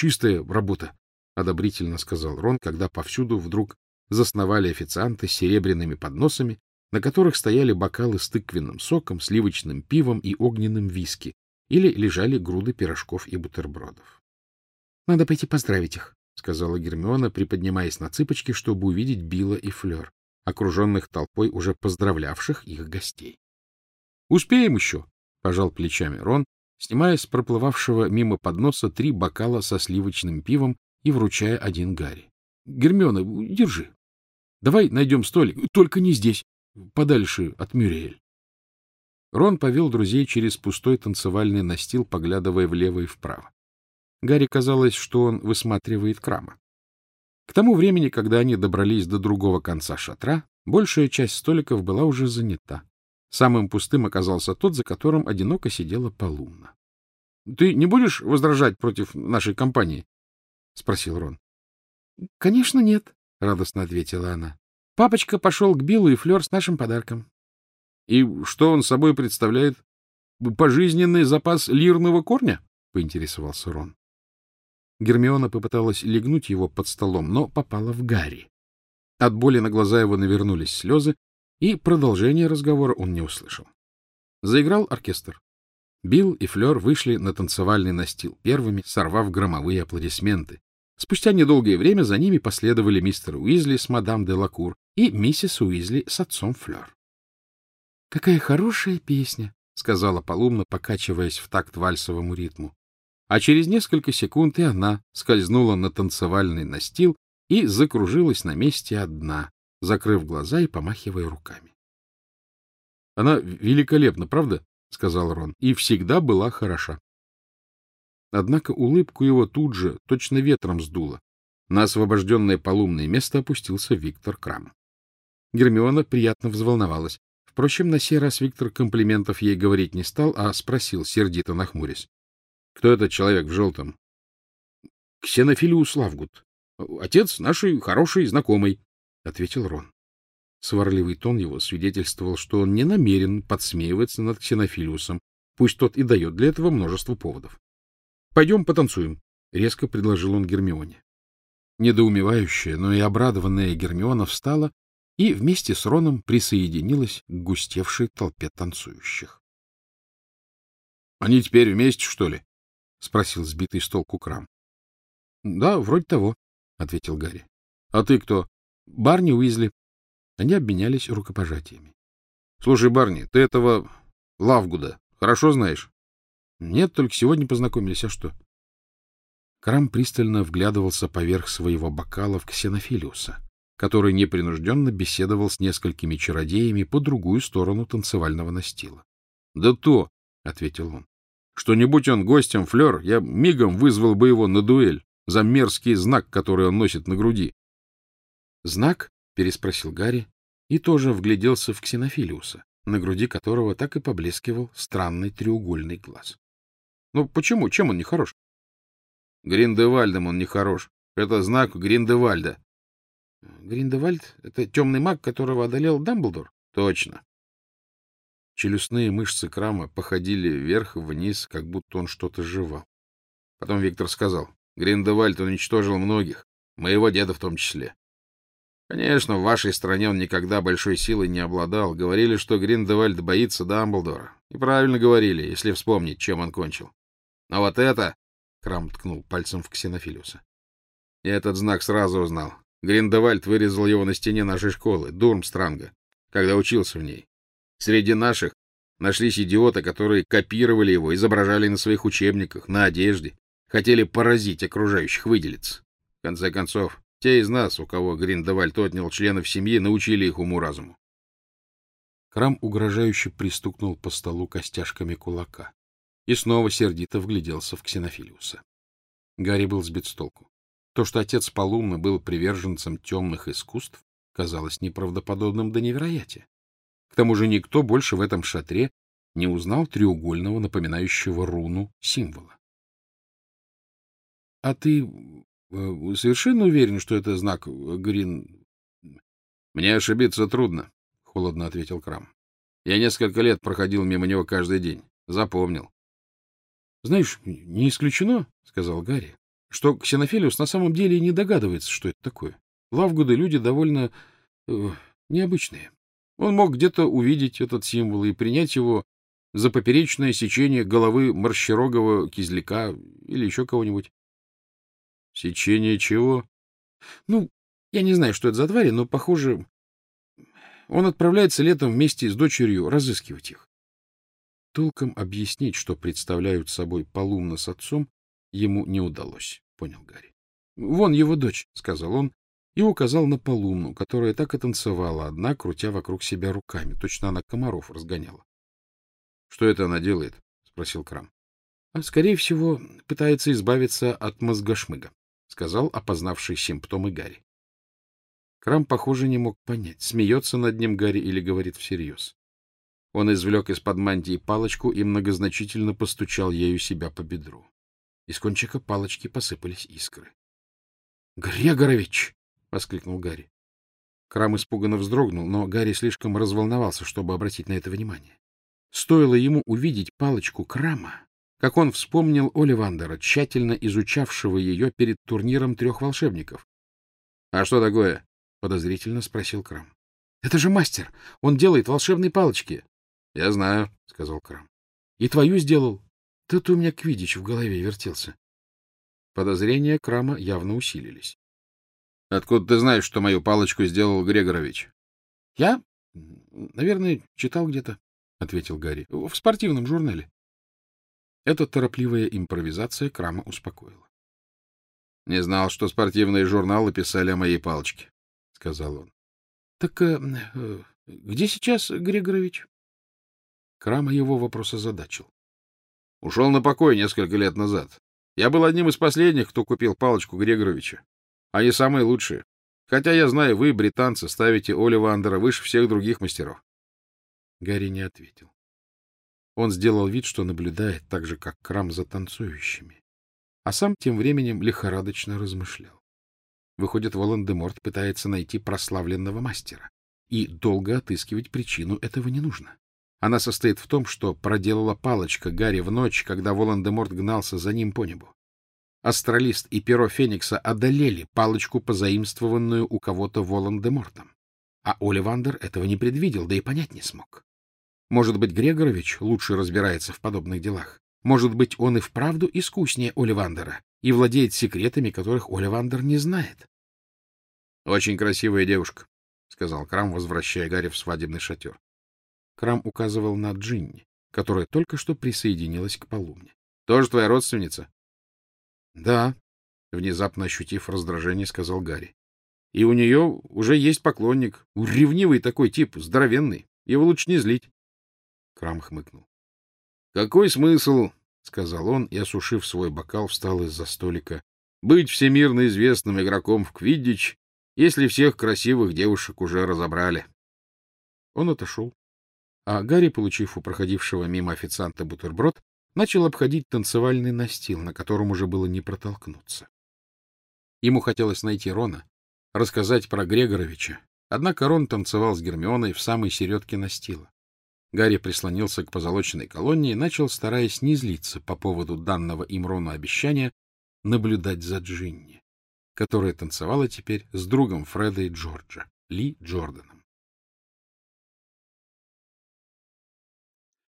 чистая работа, — одобрительно сказал Рон, когда повсюду вдруг засновали официанты с серебряными подносами, на которых стояли бокалы с тыквенным соком, сливочным пивом и огненным виски, или лежали груды пирожков и бутербродов. — Надо пойти поздравить их, — сказала Гермиона, приподнимаясь на цыпочки, чтобы увидеть Билла и Флёр, окруженных толпой уже поздравлявших их гостей. — Успеем еще, — пожал плечами Рон, снимая с проплывавшего мимо подноса три бокала со сливочным пивом и вручая один Гарри. — Гермиона, держи. Давай найдем столик, только не здесь, подальше от Мюриэль. Рон повел друзей через пустой танцевальный настил, поглядывая влево и вправо. Гарри казалось, что он высматривает крама. К тому времени, когда они добрались до другого конца шатра, большая часть столиков была уже занята. Самым пустым оказался тот, за которым одиноко сидела Полумна. — Ты не будешь возражать против нашей компании? — спросил Рон. — Конечно, нет, — радостно ответила она. — Папочка пошел к Биллу и Флёр с нашим подарком. — И что он собой представляет? Пожизненный запас лирного корня? — поинтересовался Рон. Гермиона попыталась легнуть его под столом, но попала в Гарри. От боли на глаза его навернулись слезы, и продолжение разговора он не услышал. Заиграл оркестр. Билл и Флёр вышли на танцевальный настил первыми, сорвав громовые аплодисменты. Спустя недолгое время за ними последовали мистер Уизли с мадам де Лакур и миссис Уизли с отцом Флёр. — Какая хорошая песня! — сказала Полумна, покачиваясь в такт вальсовому ритму. А через несколько секунд и она скользнула на танцевальный настил и закружилась на месте одна, закрыв глаза и помахивая руками. — Она великолепна, правда? — сказал Рон. — И всегда была хороша. Однако улыбку его тут же точно ветром сдуло. На освобожденное полумное место опустился Виктор Крам. Гермиона приятно взволновалась. Впрочем, на сей раз Виктор комплиментов ей говорить не стал, а спросил, сердито нахмурясь. — Кто этот человек в желтом? — Ксенофилиус Лавгут. Отец нашей хорошей знакомой. — ответил Рон. Сварливый тон его свидетельствовал, что он не намерен подсмеиваться над Ксенофилиусом, пусть тот и дает для этого множество поводов. — Пойдем потанцуем, — резко предложил он Гермионе. Недоумевающая, но и обрадованная Гермиона встала и вместе с Роном присоединилась к густевшей толпе танцующих. — Они теперь вместе, что ли? — спросил сбитый с толку Крам. — Да, вроде того, — ответил Гарри. — А ты кто? Барни Уизли. Они обменялись рукопожатиями. — Слушай, Барни, ты этого Лавгуда хорошо знаешь? — Нет, только сегодня познакомились, а что? Крам пристально вглядывался поверх своего бокала в Ксенофилиуса, который непринужденно беседовал с несколькими чародеями по другую сторону танцевального настила. — Да то, — ответил он, — что не будь он гостем Флёр, я мигом вызвал бы его на дуэль за мерзкий знак, который он носит на груди. — Знак? — переспросил Гарри и тоже вгляделся в Ксенофилиуса, на груди которого так и поблескивал странный треугольный глаз. — Ну почему? Чем он не хорош? — Гриндевальдом он не хорош. Это знак Гриндевальда. — Гриндевальд — это темный маг, которого одолел Дамблдор? — Точно. Челюстные мышцы Крама походили вверх-вниз, как будто он что-то жевал. Потом Виктор сказал, — Гриндевальд уничтожил многих, моего деда в том числе. Конечно, в вашей стране он никогда большой силой не обладал. Говорили, что Гриндевальд боится Дамблдора. И правильно говорили, если вспомнить, чем он кончил. Но вот это... Крам ткнул пальцем в Ксенофилиуса. Я этот знак сразу узнал. Гриндевальд вырезал его на стене нашей школы, Дурмстранга, когда учился в ней. Среди наших нашлись идиоты, которые копировали его, изображали на своих учебниках, на одежде, хотели поразить окружающих, выделиться. В конце концов, те из нас, у кого Гриндевальд отнял членов семьи, научили их уму-разуму. Крам угрожающе пристукнул по столу костяшками кулака и снова сердито вгляделся в Ксенофилиуса. Гарри был сбит с толку. То, что отец Полумна был приверженцем темных искусств, казалось неправдоподобным до невероятия. К тому же никто больше в этом шатре не узнал треугольного, напоминающего руну, символа. — А ты совершенно уверен, что это знак э, Грин... — Мне ошибиться трудно, — холодно ответил Крам. — Я несколько лет проходил мимо него каждый день. Запомнил. — Знаешь, не исключено, — сказал Гарри, что Ксенофилиус на самом деле не догадывается, что это такое. Лавгуды — люди довольно э, необычные. Он мог где-то увидеть этот символ и принять его за поперечное сечение головы морщерогого кизляка или еще кого-нибудь. — Сечение чего? — Ну, я не знаю, что это за твари, но, похоже, он отправляется летом вместе с дочерью разыскивать их. Толком объяснить, что представляют собой Полумна с отцом, ему не удалось, понял Гарри. — Вон его дочь, — сказал он, и указал на Полумну, которая так и танцевала одна, крутя вокруг себя руками. Точно она комаров разгоняла. — Что это она делает? — спросил Крам. — Скорее всего, пытается избавиться от мозгошмыга, — сказал опознавший симптомы Гарри. Крам, похоже, не мог понять, смеется над ним Гарри или говорит всерьез. Он извлек из-под мантии палочку и многозначительно постучал ею себя по бедру. Из кончика палочки посыпались искры. — Грегорович! — воскликнул Гарри. Крам испуганно вздрогнул, но Гарри слишком разволновался, чтобы обратить на это внимание. Стоило ему увидеть палочку Крама, как он вспомнил Оливандера, тщательно изучавшего ее перед турниром трех волшебников. — А что такое? — подозрительно спросил Крам. — Это же мастер! Он делает волшебные палочки! — Я знаю, — сказал Крам. — И твою сделал. Тут у меня квидич в голове вертелся. Подозрения Крама явно усилились. — Откуда ты знаешь, что мою палочку сделал Грегорович? — Я, наверное, читал где-то, — ответил Гарри. — В спортивном журнале. Эта торопливая импровизация Крама успокоила. — Не знал, что спортивные журналы писали о моей палочке, — сказал он. — Так э, э, где сейчас Грегорович? Крама его вопрос озадачил. — Ушел на покой несколько лет назад. Я был одним из последних, кто купил палочку Грегоровича. Они самые лучшие. Хотя я знаю, вы, британцы, ставите Оливандера выше всех других мастеров. Гарри не ответил. Он сделал вид, что наблюдает так же, как Крам за танцующими. А сам тем временем лихорадочно размышлял. Выходит, Волан-де-Морт пытается найти прославленного мастера. И долго отыскивать причину этого не нужно. Она состоит в том, что проделала палочка Гарри в ночь, когда Волан-де-Морт гнался за ним по небу. Астралист и перо Феникса одолели палочку, позаимствованную у кого-то Волан-де-Мортом. А Оливандер этого не предвидел, да и понять не смог. Может быть, Грегорович лучше разбирается в подобных делах. Может быть, он и вправду искуснее Оливандера и владеет секретами, которых Оливандер не знает. — Очень красивая девушка, — сказал Крам, возвращая Гарри в свадебный шатер. Крам указывал на Джинни, которая только что присоединилась к Полумне. — Тоже твоя родственница? — Да, — внезапно ощутив раздражение, сказал Гарри. — И у нее уже есть поклонник. Ревнивый такой тип, здоровенный. Его лучше не злить. Крам хмыкнул. — Какой смысл, — сказал он и, осушив свой бокал, встал из-за столика, — быть всемирно известным игроком в квиддич, если всех красивых девушек уже разобрали. Он отошел, а Гарри, получив у проходившего мимо официанта бутерброд, начал обходить танцевальный настил, на котором уже было не протолкнуться. Ему хотелось найти Рона, рассказать про Грегоровича, однако Рон танцевал с Гермионой в самой середке настила. Гарри прислонился к позолоченной колонне и начал, стараясь не злиться по поводу данного им Рону обещания, наблюдать за Джинни, которая танцевала теперь с другом Фреда и Джорджа, Ли Джорданом.